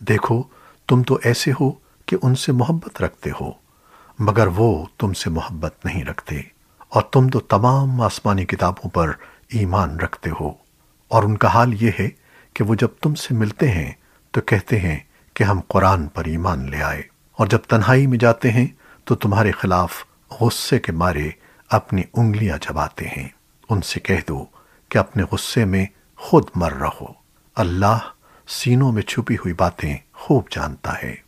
دیکھو، تم تو ایسے ہو کہ ان سے محبت رکھتے ہو، مگر وہ تم سے محبت نہیں رکھتے، اور تم تو تمام آسمانی کتابوں پر ایمان رکھتے ہو۔ اور ان کا حال یہ ہے کہ وہ جب تم سے ملتے ہیں تو کہتے ہیں کہ ہم قرآن پر ایمان لے آئے، اور جب تنہائی میں جاتے ہیں تو تمہارے خلاف غصے کے مارے اپنی انگلیاں چباتے ہیں۔ ان سے کہہ دو کہ اپنے غصے میں خود مر رہو۔ اللہ سینوں میں چھپی ہوئی باتیں خوب جانتا ہے۔